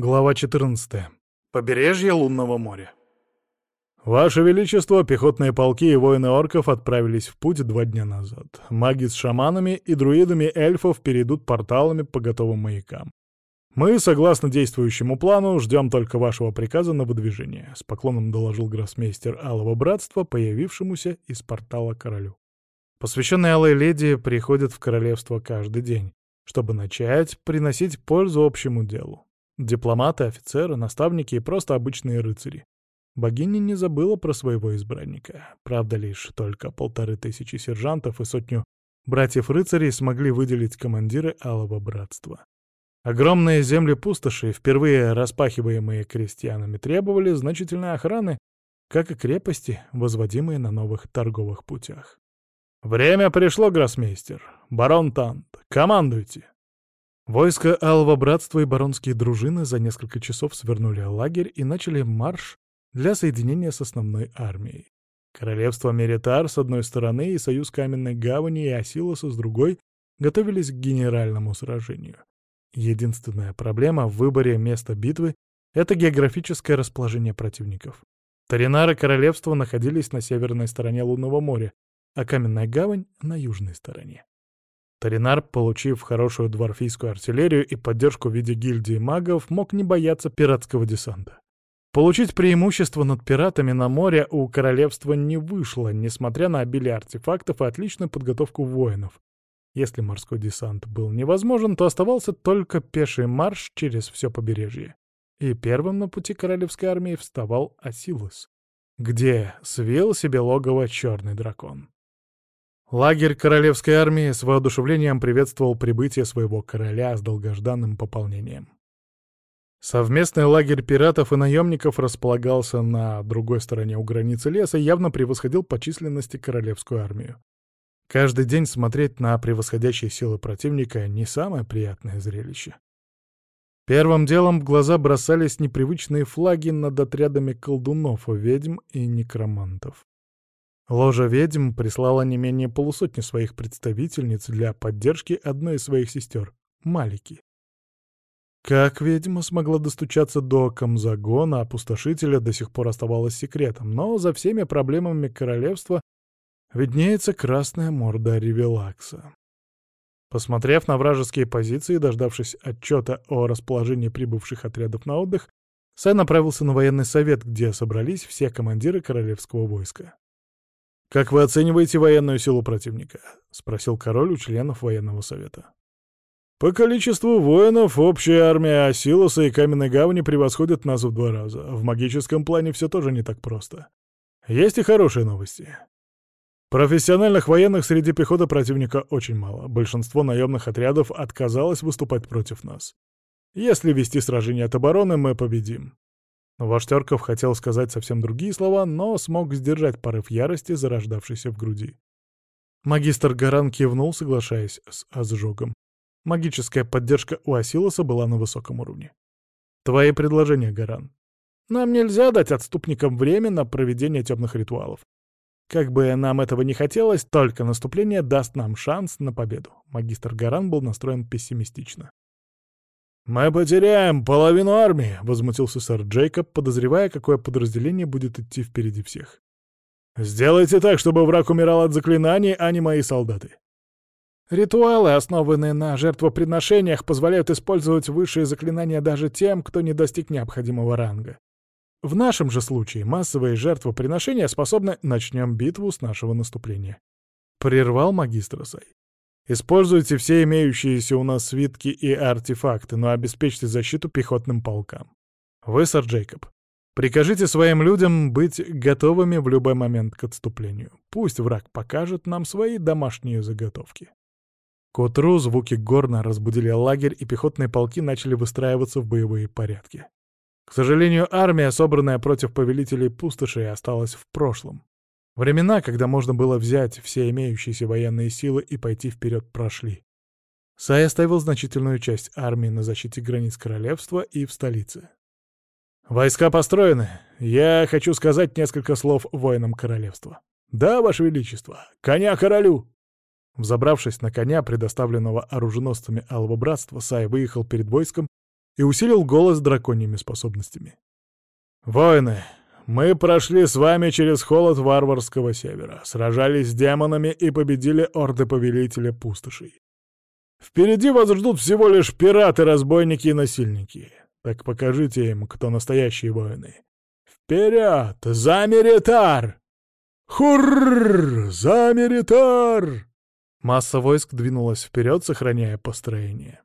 Глава 14. Побережье Лунного моря. Ваше Величество, пехотные полки и воины орков отправились в путь два дня назад. Маги с шаманами и друидами эльфов перейдут порталами по готовым маякам. Мы, согласно действующему плану, ждем только вашего приказа на выдвижение, с поклоном доложил гроссмейстер Алого Братства, появившемуся из портала королю. Посвященные Алой Леди приходят в королевство каждый день, чтобы начать приносить пользу общему делу. Дипломаты, офицеры, наставники и просто обычные рыцари. Богиня не забыла про своего избранника. Правда, лишь только полторы тысячи сержантов и сотню братьев-рыцарей смогли выделить командиры Алого Братства. Огромные земли пустоши, впервые распахиваемые крестьянами, требовали значительной охраны, как и крепости, возводимые на новых торговых путях. «Время пришло, гроссмейстер. Барон Тант, командуйте!» Войско Алого Братства и баронские дружины за несколько часов свернули лагерь и начали марш для соединения с основной армией. Королевство Меритар с одной стороны и союз Каменной Гавани и Асилоса с другой готовились к генеральному сражению. Единственная проблема в выборе места битвы — это географическое расположение противников. Таринары королевства находились на северной стороне Лунного моря, а Каменная Гавань — на южной стороне. Таринар, получив хорошую дворфийскую артиллерию и поддержку в виде гильдии магов, мог не бояться пиратского десанта. Получить преимущество над пиратами на море у королевства не вышло, несмотря на обилие артефактов и отличную подготовку воинов. Если морской десант был невозможен, то оставался только пеший марш через все побережье. И первым на пути королевской армии вставал Асилус, где свил себе логово черный дракон. Лагерь королевской армии с воодушевлением приветствовал прибытие своего короля с долгожданным пополнением. Совместный лагерь пиратов и наемников располагался на другой стороне у границы леса и явно превосходил по численности королевскую армию. Каждый день смотреть на превосходящие силы противника — не самое приятное зрелище. Первым делом в глаза бросались непривычные флаги над отрядами колдунов, ведьм и некромантов. Ложа ведьм прислала не менее полусотни своих представительниц для поддержки одной из своих сестер — Малики. Как ведьма смогла достучаться до Камзагона, опустошителя, до сих пор оставалось секретом, но за всеми проблемами королевства виднеется красная морда Ревелакса. Посмотрев на вражеские позиции и дождавшись отчета о расположении прибывших отрядов на отдых, Сай направился на военный совет, где собрались все командиры королевского войска. «Как вы оцениваете военную силу противника?» — спросил король у членов военного совета. «По количеству воинов общая армия Асилоса и Каменной Гавани превосходит нас в два раза. В магическом плане все тоже не так просто. Есть и хорошие новости. Профессиональных военных среди пехоты противника очень мало. Большинство наемных отрядов отказалось выступать против нас. Если вести сражение от обороны, мы победим. Вождь орков хотел сказать совсем другие слова, но смог сдержать порыв ярости, зарождавшийся в груди. Магистр Гаран кивнул, соглашаясь с Азжогом. Магическая поддержка у Асилоса была на высоком уровне. «Твои предложения, Гаран. Нам нельзя дать отступникам время на проведение темных ритуалов. Как бы нам этого не хотелось, только наступление даст нам шанс на победу». Магистр Гаран был настроен пессимистично. «Мы потеряем половину армии», — возмутился сэр Джейкоб, подозревая, какое подразделение будет идти впереди всех. «Сделайте так, чтобы враг умирал от заклинаний, а не мои солдаты». Ритуалы, основанные на жертвоприношениях, позволяют использовать высшие заклинания даже тем, кто не достиг необходимого ранга. В нашем же случае массовые жертвоприношения способны «начнем битву с нашего наступления». Прервал магистр Сай. Используйте все имеющиеся у нас свитки и артефакты, но обеспечьте защиту пехотным полкам. Вы, сэр Джейкоб, прикажите своим людям быть готовыми в любой момент к отступлению. Пусть враг покажет нам свои домашние заготовки. К утру звуки горна разбудили лагерь, и пехотные полки начали выстраиваться в боевые порядки. К сожалению, армия, собранная против повелителей пустошей, осталась в прошлом. Времена, когда можно было взять все имеющиеся военные силы и пойти вперед, прошли. Сай оставил значительную часть армии на защите границ королевства и в столице. «Войска построены. Я хочу сказать несколько слов воинам королевства. Да, Ваше Величество, коня королю!» Взобравшись на коня, предоставленного оруженосцами Алого Братства, Сай выехал перед войском и усилил голос драконьими способностями. «Воины, мы прошли с вами через холод варварского севера, сражались с демонами и победили орды повелителя пустошей. Впереди вас ждут всего лишь пираты, разбойники и насильники. Так покажите им, кто настоящие воины. Вперед! За Меритар! Хурр! За Меритар! Масса войск двинулась вперед, сохраняя построение.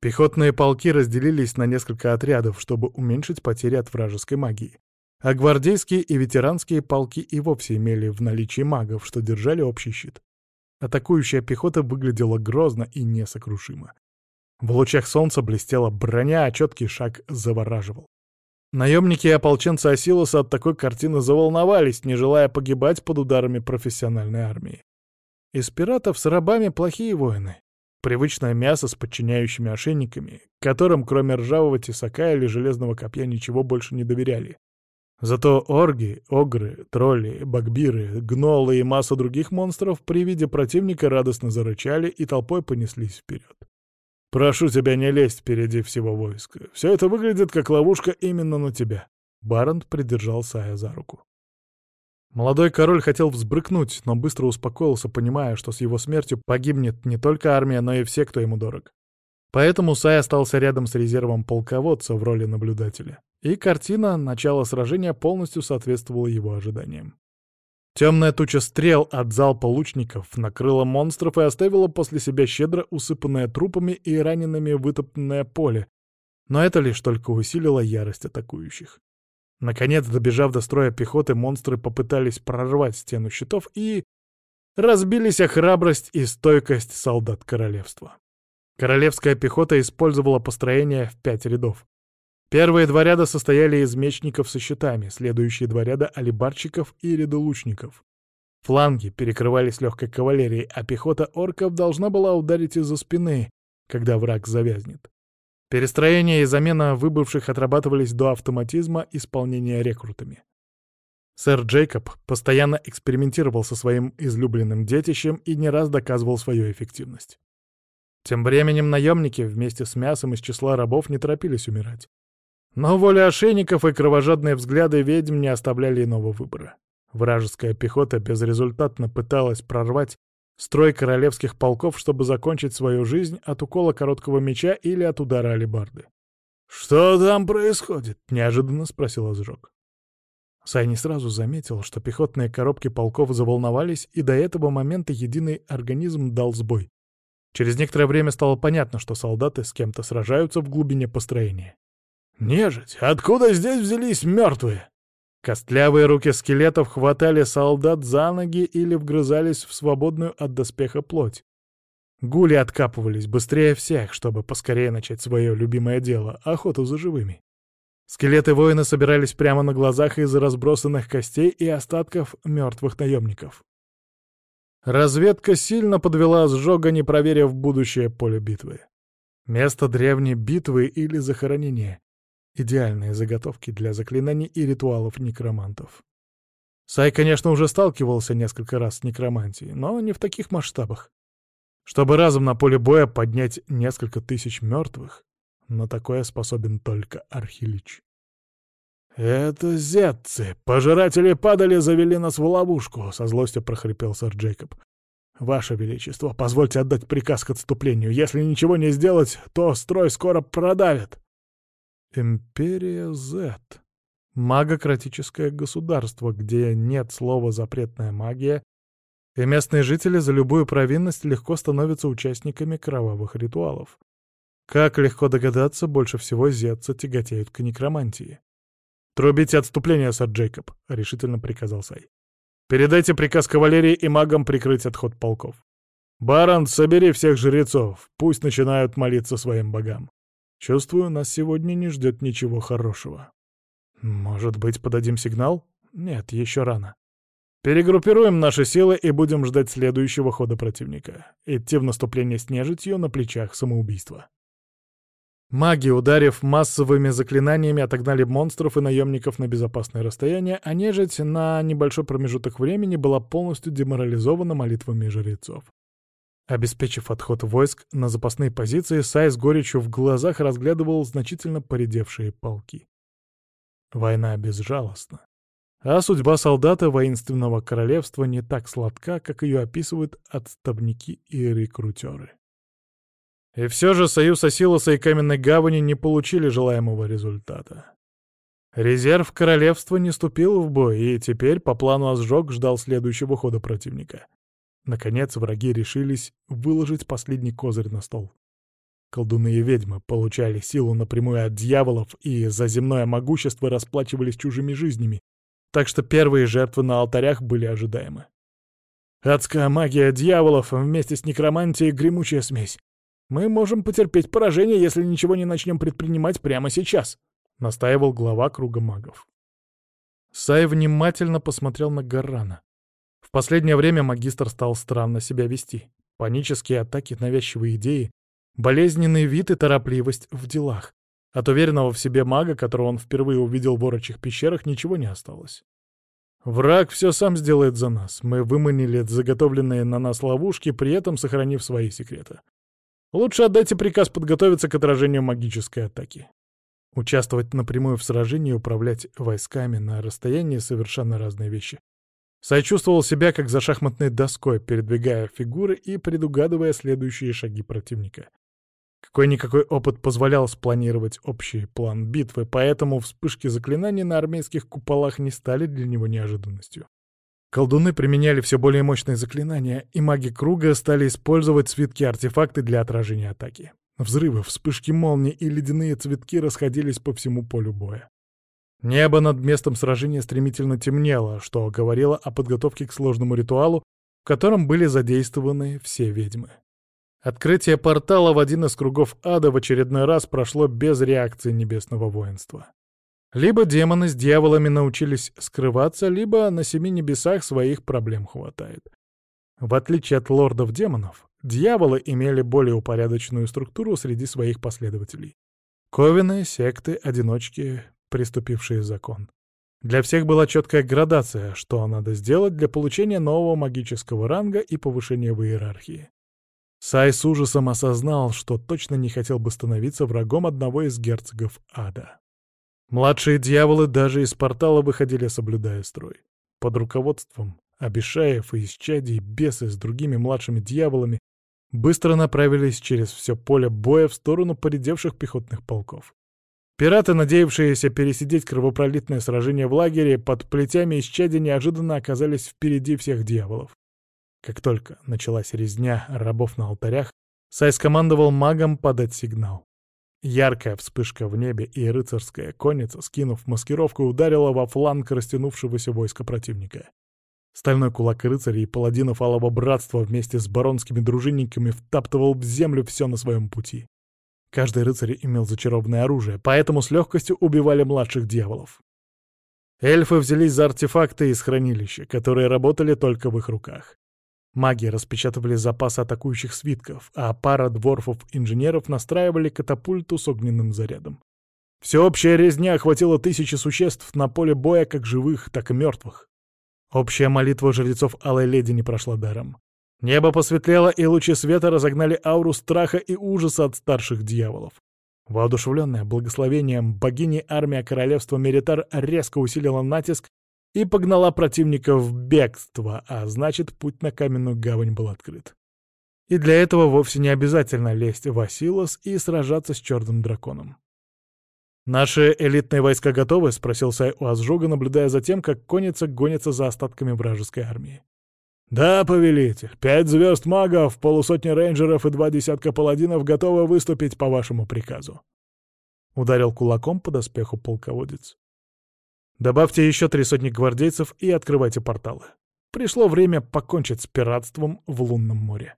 Пехотные полки разделились на несколько отрядов, чтобы уменьшить потери от вражеской магии. А гвардейские и ветеранские полки и вовсе имели в наличии магов, что держали общий щит. Атакующая пехота выглядела грозно и несокрушимо. В лучах солнца блестела броня, а четкий шаг завораживал. Наемники и ополченцы Асилоса от такой картины заволновались, не желая погибать под ударами профессиональной армии. Из пиратов с рабами плохие воины. Привычное мясо с подчиняющими ошейниками, которым кроме ржавого тесака или железного копья ничего больше не доверяли. Зато орги, огры, тролли, багбиры, гнолы и масса других монстров при виде противника радостно зарычали и толпой понеслись вперед. «Прошу тебя не лезть впереди всего войска. Все это выглядит как ловушка именно на тебя». Барант придержал Сая за руку. Молодой король хотел взбрыкнуть, но быстро успокоился, понимая, что с его смертью погибнет не только армия, но и все, кто ему дорог. Поэтому Сай остался рядом с резервом полководца в роли наблюдателя. И картина начала сражения полностью соответствовала его ожиданиям. Темная туча стрел от залпа лучников накрыла монстров и оставила после себя щедро усыпанное трупами и ранеными вытоптанное поле, но это лишь только усилило ярость атакующих. Наконец, добежав до строя пехоты, монстры попытались прорвать стену щитов и... разбились о храбрость и стойкость солдат королевства. Королевская пехота использовала построение в пять рядов. Первые два ряда состояли из мечников со щитами, следующие два ряда — алибарщиков и ряды лучников. Фланги перекрывались легкой кавалерией, а пехота орков должна была ударить из-за спины, когда враг завязнет. Перестроение и замена выбывших отрабатывались до автоматизма исполнения рекрутами. Сэр Джейкоб постоянно экспериментировал со своим излюбленным детищем и не раз доказывал свою эффективность. Тем временем наемники вместе с мясом из числа рабов не торопились умирать. Но воля ошейников и кровожадные взгляды ведьм не оставляли иного выбора. Вражеская пехота безрезультатно пыталась прорвать Строй королевских полков, чтобы закончить свою жизнь от укола короткого меча или от удара алебарды. «Что там происходит?» — неожиданно спросил Озжог. Сай не сразу заметил, что пехотные коробки полков заволновались, и до этого момента единый организм дал сбой. Через некоторое время стало понятно, что солдаты с кем-то сражаются в глубине построения. «Нежить! Откуда здесь взялись мертвые?» Костлявые руки скелетов хватали солдат за ноги или вгрызались в свободную от доспеха плоть. Гули откапывались быстрее всех, чтобы поскорее начать свое любимое дело — охоту за живыми. Скелеты воина собирались прямо на глазах из разбросанных костей и остатков мертвых наемников. Разведка сильно подвела сжога, не проверив будущее поле битвы. Место древней битвы или захоронения. Идеальные заготовки для заклинаний и ритуалов некромантов. Сай, конечно, уже сталкивался несколько раз с некромантией, но не в таких масштабах. Чтобы разом на поле боя поднять несколько тысяч мертвых, на такое способен только Архилич. «Это зетцы! Пожиратели падали, завели нас в ловушку!» — со злостью прохрипел сэр Джейкоб. «Ваше Величество, позвольте отдать приказ к отступлению. Если ничего не сделать, то строй скоро продавят!» Империя Z. Магократическое государство, где нет слова «запретная магия», и местные жители за любую провинность легко становятся участниками кровавых ритуалов. Как легко догадаться, больше всего зетцы тяготеют к некромантии. «Трубите отступление, сэр Джейкоб», — решительно приказал Сай. «Передайте приказ кавалерии и магам прикрыть отход полков. Барон, собери всех жрецов, пусть начинают молиться своим богам. Чувствую, нас сегодня не ждет ничего хорошего. Может быть, подадим сигнал? Нет, еще рано. Перегруппируем наши силы и будем ждать следующего хода противника. Идти в наступление с нежитью на плечах самоубийства. Маги, ударив массовыми заклинаниями, отогнали монстров и наемников на безопасное расстояние, а нежить на небольшой промежуток времени была полностью деморализована молитвами жрецов. Обеспечив отход войск на запасные позиции, Сай с горечью в глазах разглядывал значительно поредевшие полки. Война безжалостна. А судьба солдата воинственного королевства не так сладка, как ее описывают отставники и рекрутеры. И все же союз Осилоса и Каменной Гавани не получили желаемого результата. Резерв королевства не ступил в бой, и теперь по плану Азжок ждал следующего хода противника. Наконец враги решились выложить последний козырь на стол. Колдуны и ведьмы получали силу напрямую от дьяволов и за земное могущество расплачивались чужими жизнями, так что первые жертвы на алтарях были ожидаемы. Адская магия дьяволов вместе с некромантией — гремучая смесь. Мы можем потерпеть поражение, если ничего не начнем предпринимать прямо сейчас, — настаивал глава круга магов. Сай внимательно посмотрел на Гаррана. Последнее время магистр стал странно себя вести. Панические атаки, навязчивые идеи, болезненный вид и торопливость в делах. От уверенного в себе мага, которого он впервые увидел в орочих пещерах, ничего не осталось. Враг все сам сделает за нас. Мы выманили заготовленные на нас ловушки, при этом сохранив свои секреты. Лучше отдайте приказ подготовиться к отражению магической атаки. Участвовать напрямую в сражении и управлять войсками на расстоянии — совершенно разные вещи. Сай чувствовал себя как за шахматной доской, передвигая фигуры и предугадывая следующие шаги противника. Какой-никакой опыт позволял спланировать общий план битвы, поэтому вспышки заклинаний на армейских куполах не стали для него неожиданностью. Колдуны применяли все более мощные заклинания, и маги круга стали использовать цветки-артефакты для отражения атаки. Взрывы, вспышки молний и ледяные цветки расходились по всему полю боя. Небо над местом сражения стремительно темнело, что говорило о подготовке к сложному ритуалу, в котором были задействованы все ведьмы. Открытие портала в один из кругов ада в очередной раз прошло без реакции небесного воинства. Либо демоны с дьяволами научились скрываться, либо на семи небесах своих проблем хватает. В отличие от лордов-демонов, Дьяволы имели более упорядоченную структуру среди своих последователей. Ковины, секты, одиночки, приступившие закон. Для всех была четкая градация, что надо сделать для получения нового магического ранга и повышения в иерархии. Сай с ужасом осознал, что точно не хотел бы становиться врагом одного из герцогов ада. Младшие дьяволы даже из портала выходили, соблюдая строй. Под руководством Абишаев и Исчадий, бесы с другими младшими дьяволами быстро направились через все поле боя в сторону поредевших пехотных полков. Пираты, надеявшиеся пересидеть кровопролитное сражение в лагере, под плетями исчадия неожиданно оказались впереди всех дьяволов. Как только началась резня рабов на алтарях, Сай скомандовал магам подать сигнал. Яркая вспышка в небе и рыцарская конница, скинув маскировку, ударила во фланг растянувшегося войска противника. Стальной кулак рыцарей и паладинов Алого Братства вместе с баронскими дружинниками втаптывал в землю все на своем пути. Каждый рыцарь имел зачарованное оружие, поэтому с легкостью убивали младших дьяволов. Эльфы взялись за артефакты из хранилища, которые работали только в их руках. Маги распечатывали запас атакующих свитков, а пара дворфов-инженеров настраивали катапульту с огненным зарядом. Всеобщая резня охватила тысячи существ на поле боя как живых, так и мертвых. Общая молитва жрецов Алой Леди не прошла даром. Небо посветлело, и лучи света разогнали ауру страха и ужаса от старших дьяволов. Воодушевленная благословением богини армия королевства Меритар резко усилила натиск и погнала противника в бегство, а значит, путь на каменную гавань был открыт. И для этого вовсе не обязательно лезть в Асилос и сражаться с черным драконом. «Наши элитные войска готовы?» — спросил Сай у Азжуга, наблюдая за тем, как конница гонится за остатками вражеской армии. «Да, повелитель, пять звезд магов, полусотни рейнджеров и два десятка паладинов готовы выступить по вашему приказу», — ударил кулаком по доспеху полководец. «Добавьте еще три сотни гвардейцев и открывайте порталы. Пришло время покончить с пиратством в лунном море».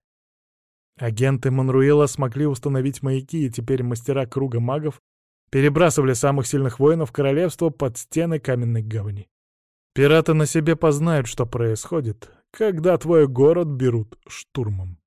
Агенты Монруэла смогли установить маяки, и теперь мастера круга магов перебрасывали самых сильных воинов королевства под стены каменной гавани. Пираты на себе познают, что происходит, когда твой город берут штурмом.